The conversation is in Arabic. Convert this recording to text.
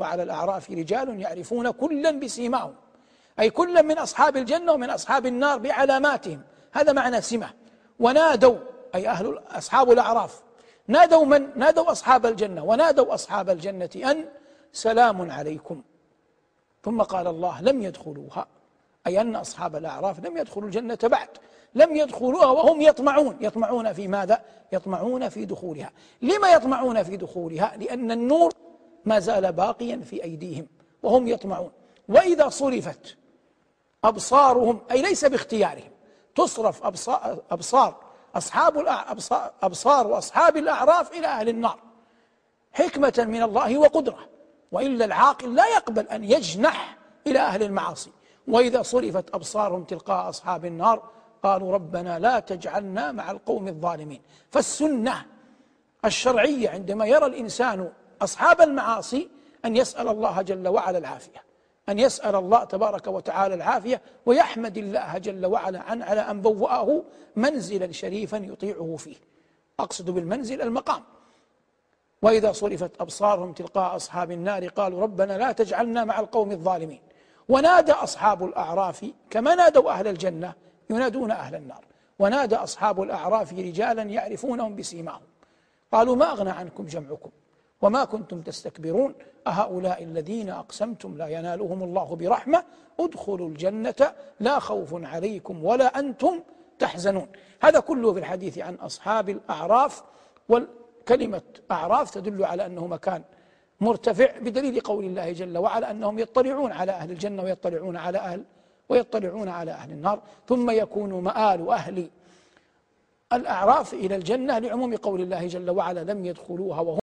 وعلى الأعراف رجال يعرفون كلا بسيماهم. أي كلا من أصحاب الجنة ومن أصحاب النار بعلاماتهم. هذا معنى سمة. ونادوا أي أهل أصحاب الأعراف. نادوا من؟ نادوا أصحاب الجنة. ونادوا أصحاب الجنة أن سلام عليكم. ثم قال الله لم يدخلوها. أي أن أصحاب الأعراف لم يدخلوا الجنة بعد. لم يدخلوها وهم يطمعون. يطمعون في ماذا؟ يطمعون في دخولها. لما يطمعون في دخولها؟ لأن النور ما زال باقيا في أيديهم وهم يطمعون. وإذا صرفت أبصارهم أي ليس باختيارهم تصرف أبصار, أبصار أصحاب أبصار وأصحاب الأعراف إلى أهل النار. حكمة من الله وقدرة. وإلا العاقل لا يقبل أن يجنح إلى أهل المعاصي. وإذا صرفت أبصارهم تلقاء أصحاب النار قالوا ربنا لا تجعلنا مع القوم الظالمين. فالسنة الشرعية عندما يرى الإنسان أصحاب المعاصي أن يسأل الله جل وعلا العافية أن يسأل الله تبارك وتعالى العافية ويحمد الله جل وعلا عن على أن بوأه منزلا شريفا يطيعه فيه. أقصد بالمنزل المقام. وإذا صرفت أبصارهم تلقاء أصحاب النار قالوا ربنا لا تجعلنا مع القوم الظالمين. ونادى أصحاب الأعراف كما نادوا أهل الجنة ينادون أهل النار. ونادى أصحاب الأعراف رجالا يعرفونهم بسيماهم. قالوا ما أغنى عنكم جمعكم؟ وما كنتم تستكبرون؟ أهؤلاء الذين أقسمتم لا ينالهم الله برحمة. ادخلوا الجنة لا خوف عليكم ولا أنتم تحزنون. هذا كله في الحديث عن أصحاب الأعراف والكلمة أعراف تدل على أنه مكان مرتفع بدليل قول الله جل وعلا أنهم يطلعون على أهل الجنة ويطلعون على أهل ويطلعون على أهل النار. ثم يكون مآل أهل الأعراف إلى الجنة لعموم قول الله جل وعلا لم يدخلوها وهم